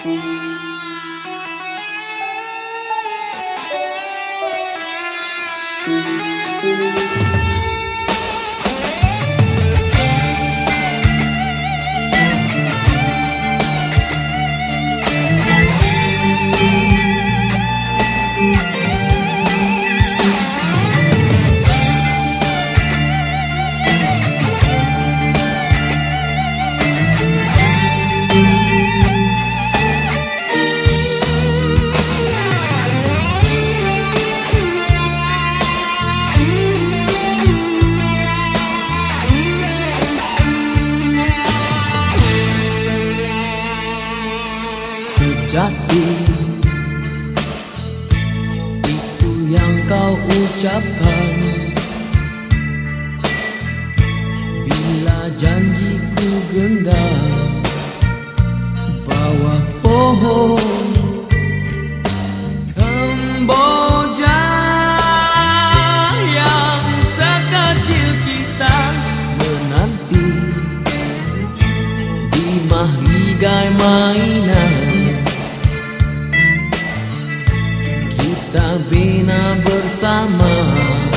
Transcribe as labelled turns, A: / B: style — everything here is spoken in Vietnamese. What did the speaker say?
A: Thank you. Sejati Itu yang kau ucapkan. Bila janjiku genggam Bawah pohon kemboja Yang sekecil kita Menanti Di mahligai mainan. dan bina bersama.